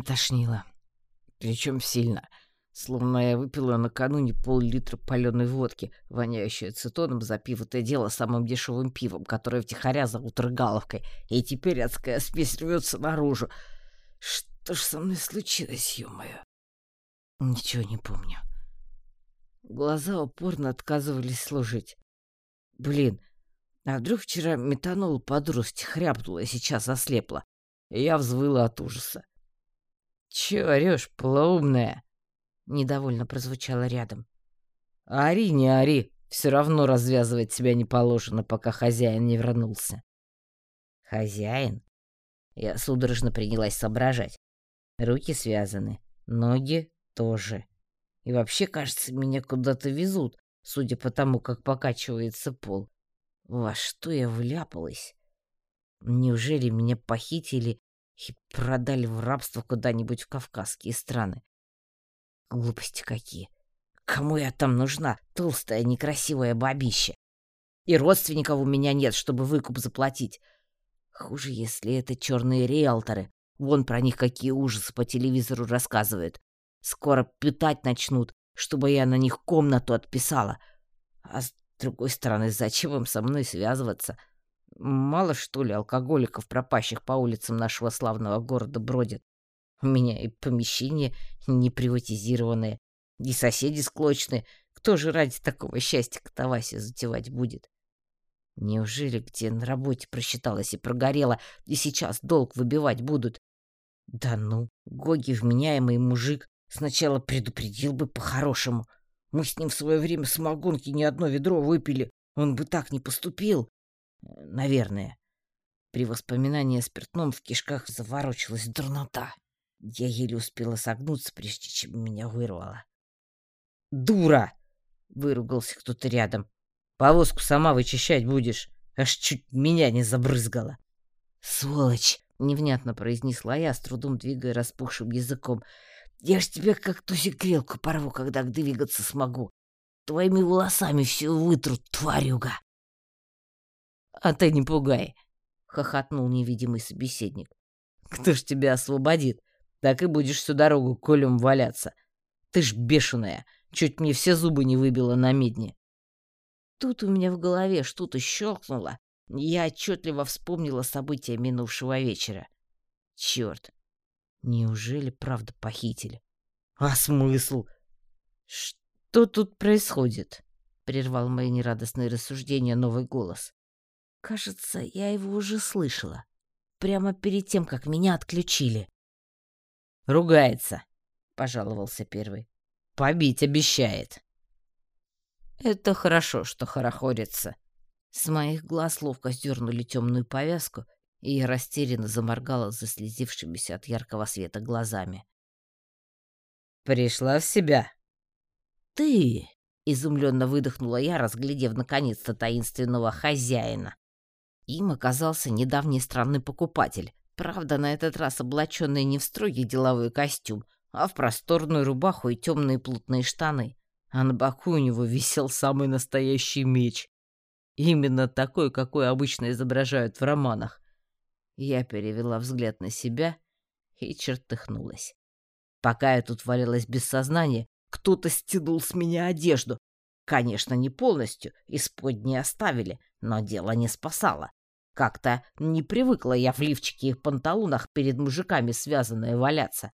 Меня тошнило. Причем сильно. Словно я выпила накануне пол-литра паленой водки, воняющей ацетоном, запив это дело самым дешевым пивом, которое втихаря зовут рыгаловкой, и теперь адская спесь рвется наружу. Что ж со мной случилось, ё-моё? Ничего не помню. Глаза упорно отказывались служить. Блин, а вдруг вчера метанол подрости хряпнула и сейчас ослепла? Я взвыла от ужаса. «Чё орёшь, полоумная?» Недовольно прозвучало рядом. «Ори, не ори, все равно развязывать себя не положено, пока хозяин не вернулся». «Хозяин?» Я судорожно принялась соображать. Руки связаны, ноги тоже. И вообще, кажется, меня куда-то везут, судя по тому, как покачивается пол. Во что я вляпалась? Неужели меня похитили и продали в рабство куда-нибудь в кавказские страны? Глупости какие. Кому я там нужна, толстая некрасивая бабища? И родственников у меня нет, чтобы выкуп заплатить. Хуже, если это черные риэлторы. Вон про них какие ужасы по телевизору рассказывают. Скоро питать начнут, чтобы я на них комнату отписала. А с другой стороны, зачем им со мной связываться? Мало, что ли, алкоголиков, пропащих по улицам нашего славного города, бродит. У меня и помещение не приватизированное, и соседи склочные. Кто же ради такого счастья катавасию затевать будет? Неужели где на работе просчиталась и прогорела, и сейчас долг выбивать будут? Да ну, Гоги вменяемый мужик, сначала предупредил бы по-хорошему. Мы с ним в свое время самогонки не одно ведро выпили, он бы так не поступил. Наверное. При воспоминании о спиртном в кишках заворочилась дурнота. Я еле успела согнуться, прежде чем меня вырвало. «Дура!» — выругался кто-то рядом. «Повозку сама вычищать будешь. Аж чуть меня не забрызгала». «Сволочь!» — невнятно произнесла я, с трудом двигая распухшим языком. «Я ж тебе как тусик грелку порву, когда двигаться смогу. Твоими волосами все вытру, тварюга!» «А ты не пугай!» — хохотнул невидимый собеседник. «Кто ж тебя освободит? так и будешь всю дорогу колем валяться. Ты ж бешеная, чуть мне все зубы не выбила на медне. Тут у меня в голове что-то щелкнуло, я отчетливо вспомнила события минувшего вечера. Черт, неужели правда похитили? А смысл? Что тут происходит? Прервал мои нерадостные рассуждения новый голос. Кажется, я его уже слышала. Прямо перед тем, как меня отключили. Ругается, пожаловался первый. Побить обещает. Это хорошо, что хорохорится. С моих глаз ловко сдернули темную повязку, и я растерянно заморгала заслезившимися от яркого света глазами. «Пришла в себя?» «Ты!» — изумленно выдохнула я, разглядев наконец-то таинственного хозяина. Им оказался недавний странный покупатель, Правда, на этот раз облаченный не в строгий деловой костюм, а в просторную рубаху и темные плотные штаны. А на боку у него висел самый настоящий меч. Именно такой, какой обычно изображают в романах. Я перевела взгляд на себя и чертыхнулась. Пока я тут валялась без сознания, кто-то стянул с меня одежду. Конечно, не полностью, испод не оставили, но дело не спасало. Как-то не привыкла я в лифчике и панталонах перед мужиками связанная валяться.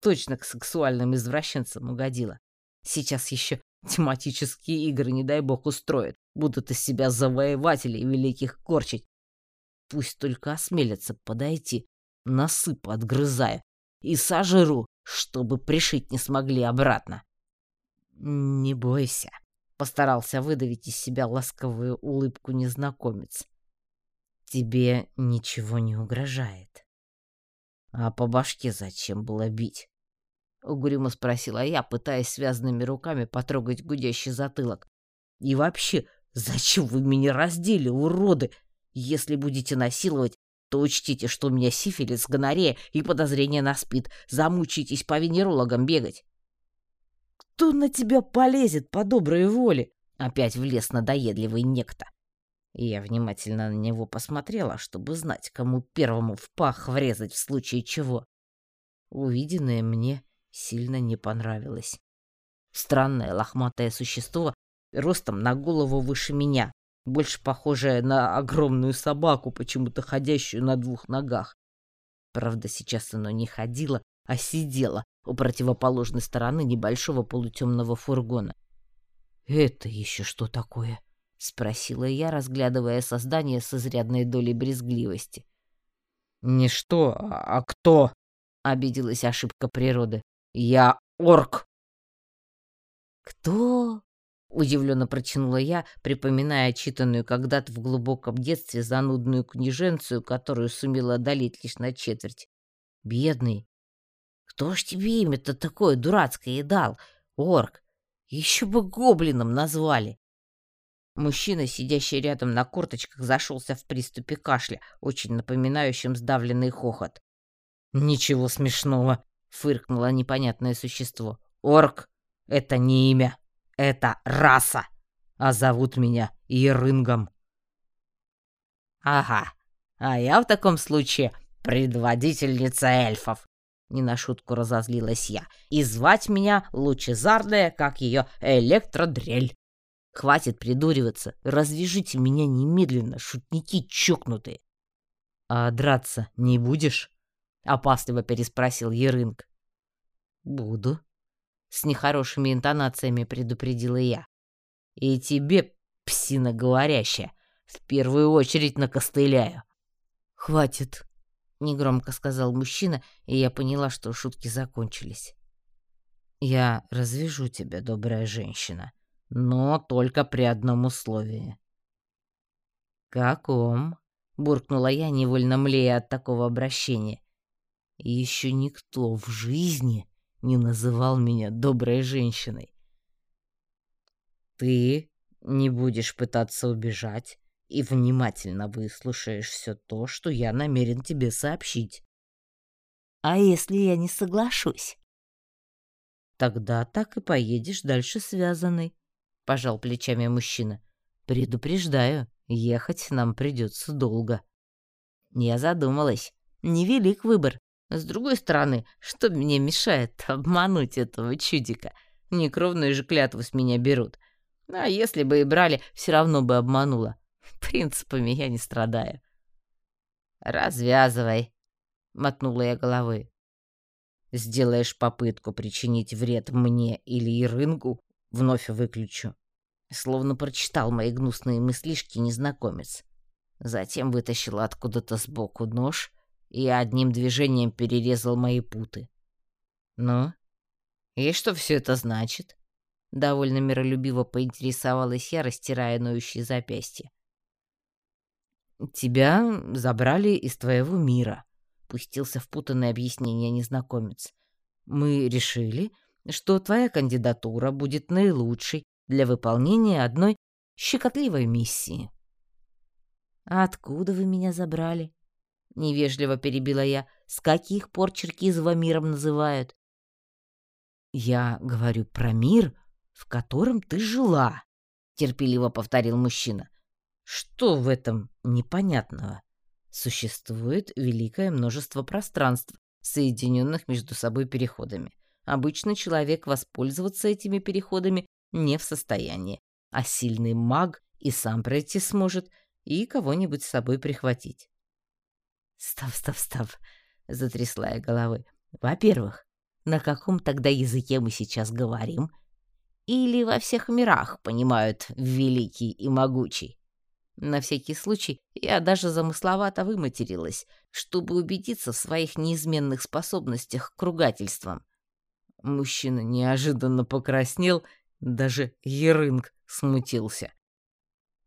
Точно к сексуальным извращенцам угодила. Сейчас еще тематические игры, не дай бог, устроят. Будут из себя завоевателей великих корчить. Пусть только осмелятся подойти, носы подгрызая, и сожру, чтобы пришить не смогли обратно. «Не бойся», — постарался выдавить из себя ласковую улыбку незнакомец тебе ничего не угрожает. А по башке зачем было бить? Угрюмо спросила я, пытаясь связанными руками потрогать гудящий затылок. И вообще, зачем вы меня раздели, уроды? Если будете насиловать, то учтите, что у меня сифилис, гонорея и подозрение на спид. Замучитесь по венерологам бегать. Кто на тебя полезет по доброй воле? Опять влез надоедливый некто и я внимательно на него посмотрела, чтобы знать, кому первому в пах врезать в случае чего. Увиденное мне сильно не понравилось. Странное лохматое существо, ростом на голову выше меня, больше похожее на огромную собаку, почему-то ходящую на двух ногах. Правда, сейчас оно не ходило, а сидело у противоположной стороны небольшого полутемного фургона. «Это еще что такое?» — спросила я, разглядывая создание с изрядной долей брезгливости. «Не что, а кто?» — обиделась ошибка природы. «Я орк!» «Кто?» — удивленно протянула я, припоминая читанную когда-то в глубоком детстве занудную книженцию, которую сумела одолеть лишь на четверть. «Бедный! Кто ж тебе имя-то такое дурацкое и дал, орк? Еще бы гоблином назвали!» Мужчина, сидящий рядом на корточках, зашелся в приступе кашля, очень напоминающим сдавленный хохот. «Ничего смешного!» — фыркнуло непонятное существо. «Орк — это не имя, это раса, а зовут меня Ерынгом». «Ага, а я в таком случае предводительница эльфов!» Не на шутку разозлилась я. «И звать меня Лучезарная, как ее электродрель!» Хватит придуриваться. Развяжите меня немедленно, шутники чокнутые. А драться не будешь? Опасливо переспросил Ерынг. Буду. С нехорошими интонациями предупредила я. И тебе, псина говорящая, в первую очередь накостыляю. Хватит, негромко сказал мужчина, и я поняла, что шутки закончились. Я развяжу тебя, добрая женщина, но только при одном условии. «Каком?» — буркнула я, невольно млея от такого обращения. Еще никто в жизни не называл меня доброй женщиной. «Ты не будешь пытаться убежать и внимательно выслушаешь все то, что я намерен тебе сообщить». «А если я не соглашусь?» «Тогда так и поедешь дальше связанный», пожал плечами мужчина. Предупреждаю, ехать нам придется долго. Я задумалась. Невелик выбор. С другой стороны, что мне мешает обмануть этого чудика? Некровную же клятву с меня берут. А если бы и брали, все равно бы обманула. Принципами я не страдаю. «Развязывай», — мотнула я головой. «Сделаешь попытку причинить вред мне или Ирынгу, Вновь выключу. Словно прочитал мои гнусные мыслишки незнакомец. Затем вытащил откуда-то сбоку нож и одним движением перерезал мои путы. «Ну? И что все это значит?» Довольно миролюбиво поинтересовалась я, растирая ноющие запястья. «Тебя забрали из твоего мира», — пустился в путанное объяснение незнакомец. «Мы решили, что твоя кандидатура будет наилучшей для выполнения одной щекотливой миссии. «А откуда вы меня забрали?» — невежливо перебила я. «С каких пор Черкизова миром называют?» «Я говорю про мир, в котором ты жила», — терпеливо повторил мужчина. «Что в этом непонятного? Существует великое множество пространств, соединенных между собой переходами. Обычно человек воспользоваться этими переходами не в состоянии, а сильный маг и сам пройти сможет, и кого-нибудь с собой прихватить. «Стоп, стоп, стоп!» — затрясла я головой. «Во-первых, на каком тогда языке мы сейчас говорим? Или во всех мирах понимают великий и могучий?» На всякий случай я даже замысловато выматерилась, чтобы убедиться в своих неизменных способностях к ругательствам. Мужчина неожиданно покраснел, даже Ерынг смутился.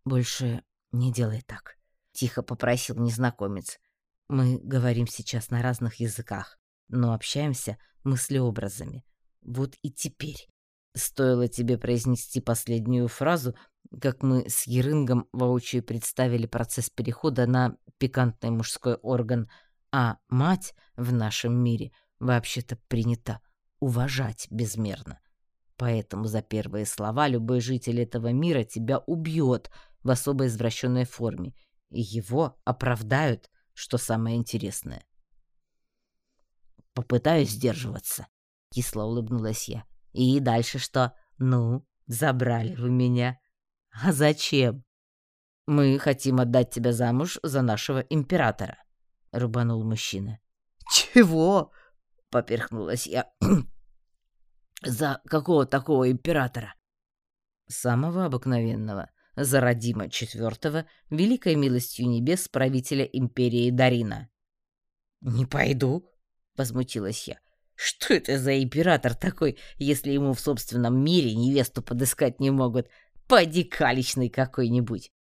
«Больше не делай так», — тихо попросил незнакомец. «Мы говорим сейчас на разных языках, но общаемся мыслеобразами. Вот и теперь. Стоило тебе произнести последнюю фразу, как мы с Ерынгом воочию представили процесс перехода на пикантный мужской орган, а мать в нашем мире вообще-то принята уважать безмерно. Поэтому за первые слова любой житель этого мира тебя убьет в особо извращенной форме, и его оправдают, что самое интересное. попытаюсь сдерживаться. Кисло улыбнулась я. И дальше что? Ну, забрали вы меня. А зачем? Мы хотим отдать тебя замуж за нашего императора, рубанул мужчина. Чего? Поперхнулась я. за какого такого императора? Самого обыкновенного, за Родима IV, великой милостью небес правителя империи Дарина. «Не пойду», — возмутилась я. «Что это за император такой, если ему в собственном мире невесту подыскать не могут? Поди калечный какой-нибудь!»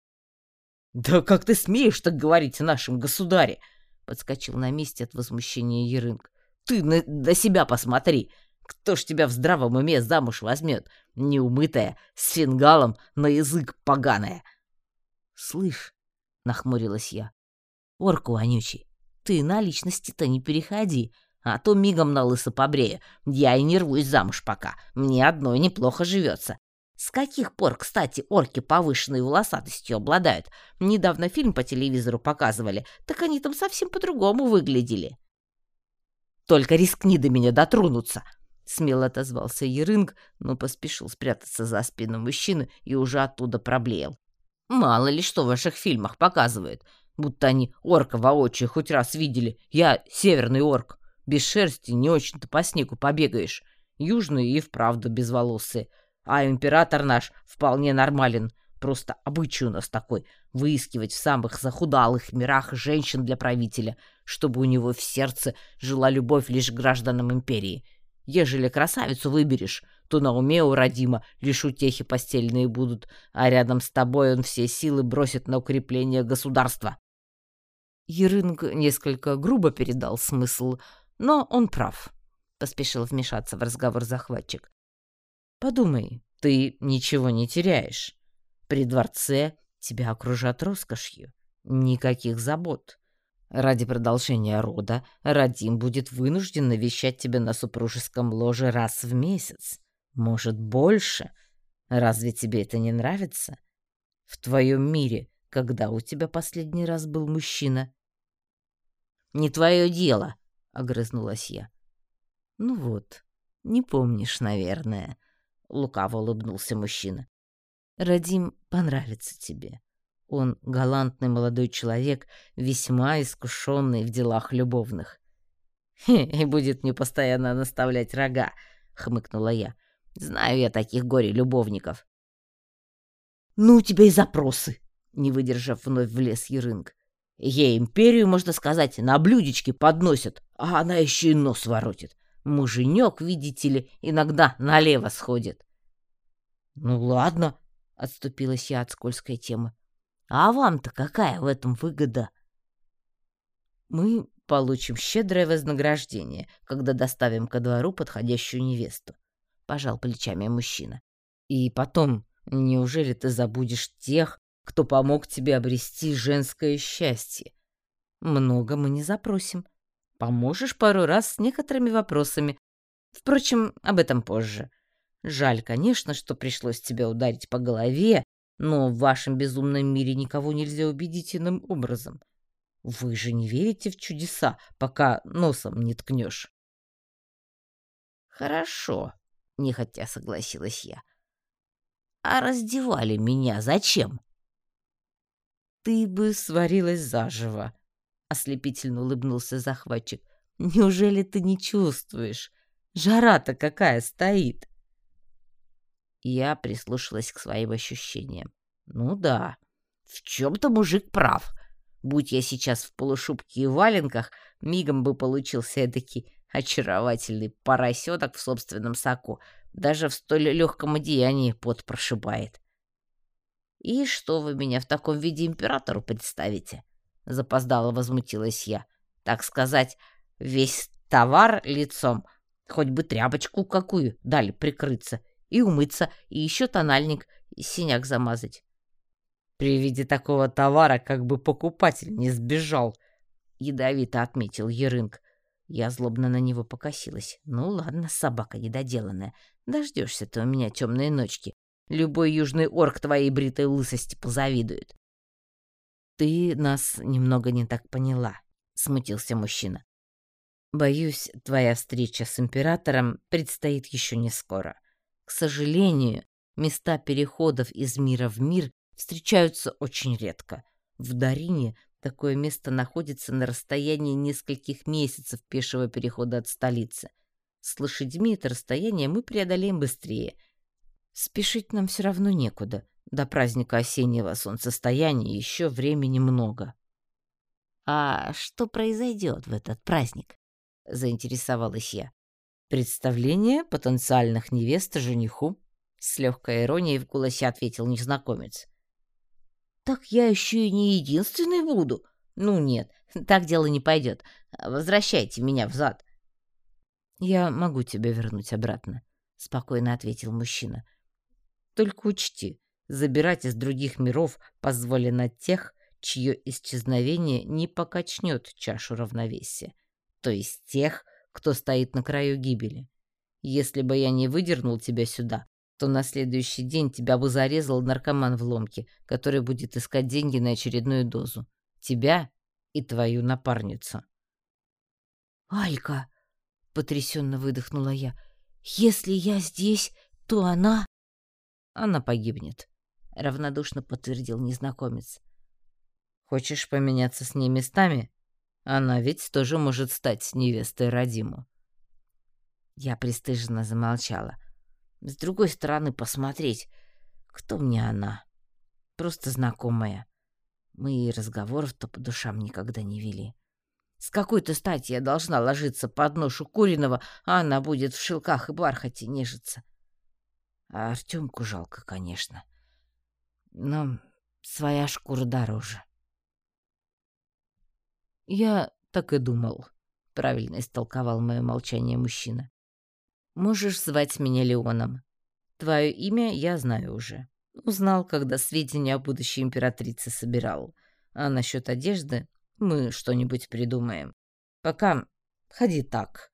«Да как ты смеешь так говорить о нашем государе?» — подскочил на месте от возмущения Ерынг. «Ты на, на себя посмотри! Кто ж тебя в здравом уме замуж возьмет? Неумытая, с фингалом, на язык поганая!» «Слышь!» — нахмурилась я. «Орку вонючий, ты на личности-то не переходи, а то мигом на лысо побрею. Я и не рвусь замуж пока, мне одной неплохо живется. С каких пор, кстати, орки повышенной волосатостью обладают? Недавно фильм по телевизору показывали, так они там совсем по-другому выглядели. Только рискни до меня дотронуться, смело отозвался Ерынг, но поспешил спрятаться за спину мужчины и уже оттуда проблеял. Мало ли что в ваших фильмах показывают будто они орка воочию хоть раз видели. Я северный орк. Без шерсти не очень-то по снегу побегаешь. Южный и вправду безволосый. А император наш вполне нормален. Просто обычай у нас такой — выискивать в самых захудалых мирах женщин для правителя, чтобы у него в сердце жила любовь лишь гражданам империи. Ежели красавицу выберешь, то на уме у Родима лишь утехи постельные будут, а рядом с тобой он все силы бросит на укрепление государства. Ерынг несколько грубо передал смысл, но он прав. Поспешил вмешаться в разговор захватчик. Подумай, ты ничего не теряешь. При дворце тебя окружат роскошью. Никаких забот. Ради продолжения рода Радим будет вынужден навещать тебя на супружеском ложе раз в месяц. Может, больше. Разве тебе это не нравится? В твоем мире, когда у тебя последний раз был мужчина? Не твое дело, огрызнулась я. Ну вот, не помнишь, наверное, лукаво улыбнулся мужчина. Радим понравится тебе. Он галантный молодой человек, весьма искушенный в делах любовных. и будет мне постоянно наставлять рога, хмыкнула я. Знаю я таких горе-любовников. Ну, у тебя и запросы, не выдержав вновь влез Ерынг. Ей империю, можно сказать, на блюдечке подносят, а она еще и нос воротит. Муженек, видите ли, иногда налево сходит. — Ну ладно, — отступилась я от скользкой темы. — А вам-то какая в этом выгода? — Мы получим щедрое вознаграждение, когда доставим ко двору подходящую невесту, — пожал плечами мужчина. — И потом, неужели ты забудешь тех, кто помог тебе обрести женское счастье. Много мы не запросим. Поможешь пару раз с некоторыми вопросами. Впрочем, об этом позже. Жаль, конечно, что пришлось тебя ударить по голове, но в вашем безумном мире никого нельзя убедить иным образом. Вы же не верите в чудеса, пока носом не ткнешь. Хорошо, нехотя согласилась я. А раздевали меня зачем? ты бы сварилась заживо, ослепительно улыбнулся захватчик. Неужели ты не чувствуешь? Жара-то какая стоит. Я прислушалась к своим ощущениям. Ну да, в чем-то мужик прав. Будь я сейчас в полушубке и валенках, мигом бы получился эдакий очаровательный поросенок в собственном соку. Даже в столь легком одеянии пот прошибает. «И что вы меня в таком виде императору представите?» Запоздало возмутилась я. «Так сказать, весь товар лицом, хоть бы тряпочку какую дали прикрыться, и умыться, и еще тональник, и синяк замазать». При виде такого товара как бы покупатель не сбежал, ядовито отметил Ерынг. Я злобно на него покосилась. Ну ладно, собака недоделанная. Дождешься ты у меня темные ночки. Любой южный орк твоей бритой лысости позавидует. Ты нас немного не так поняла, смутился мужчина. Боюсь, твоя встреча с императором предстоит еще не скоро. К сожалению, места переходов из мира в мир встречаются очень редко. В Дарине такое место находится на расстоянии нескольких месяцев пешего перехода от столицы. С лошадьми это расстояние мы преодолеем быстрее. Спешить нам все равно некуда. До праздника осеннего солнцестояния еще времени много. «А что произойдет в этот праздник?» — заинтересовалась я. «Представление потенциальных невест жениху», — с легкой иронией в голосе ответил незнакомец. «Так я еще и не единственный буду». «Ну нет, так дело не пойдет. Возвращайте меня взад». «Я могу тебя вернуть обратно», — спокойно ответил мужчина. «Только учти, забирать из других миров позволено тех, чье исчезновение не покачнет чашу равновесия, то есть тех, кто стоит на краю гибели. Если бы я не выдернул тебя сюда, то на следующий день тебя бы зарезал наркоман в ломке, который будет искать деньги на очередную дозу. Тебя и твою напарницу. «Алька!» — потрясенно выдохнула я. «Если я здесь, то она...» «Она погибнет», — равнодушно подтвердил незнакомец. «Хочешь поменяться с ней местами? Она ведь тоже может стать невестой Радиму». Я пристыженно замолчала. С другой стороны, посмотреть, кто мне она. Просто знакомая. Мы и разговоров-то по душам никогда не вели. С какой-то стати я должна ложиться под ношу Куриного, а она будет в шелках и бархате нежиться. А Артемку жалко, конечно. Но своя шкура дороже. Я так и думал, правильно истолковал мое молчание мужчина. Можешь звать меня Леоном. Твое имя я знаю уже. Узнал, когда сведения о будущей императрице собирал. А насчет одежды мы что-нибудь придумаем. Пока ходи так.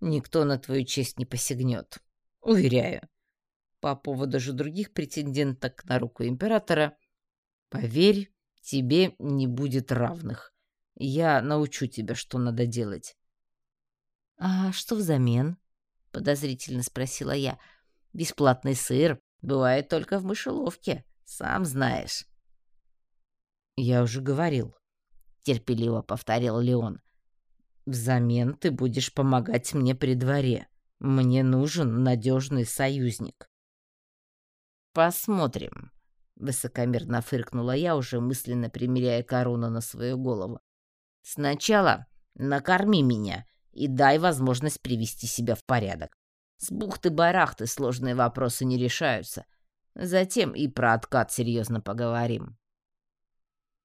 Никто на твою честь не посягнет. Уверяю. По поводу же других претенденток на руку императора, поверь, тебе не будет равных. Я научу тебя, что надо делать. — А что взамен? — подозрительно спросила я. «Бесплатный сыр бывает только в мышеловке, сам знаешь». «Я уже говорил», — терпеливо повторил Леон. «Взамен ты будешь помогать мне при дворе. Мне нужен надежный союзник». «Посмотрим», — высокомерно фыркнула я, уже мысленно примеряя корону на свою голову. «Сначала накорми меня, и дай возможность привести себя в порядок. С бухты-барахты сложные вопросы не решаются. Затем и про откат серьезно поговорим.